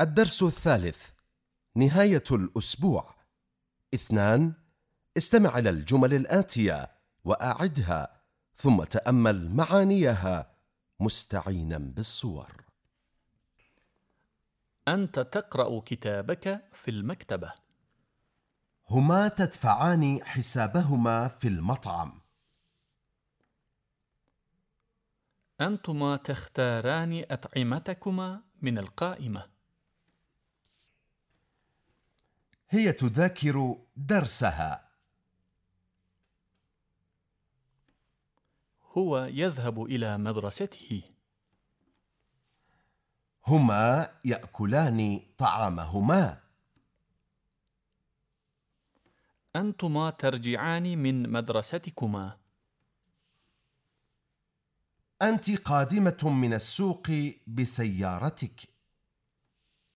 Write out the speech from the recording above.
الدرس الثالث نهاية الأسبوع. اثنان استمع إلى الجمل الآتية وأعدها ثم تأمل معانيها مستعينا بالصور. أنت تقرأ كتابك في المكتبة. هما تدفعان حسابهما في المطعم. أنتما تختاران أطعمتكما من القائمة. هي تذاكر درسها. هو يذهب إلى مدرسته. هما يأكلان طعامهما. أنتما ترجعان من مدرستكما. أنت قادمة من السوق بسيارتك.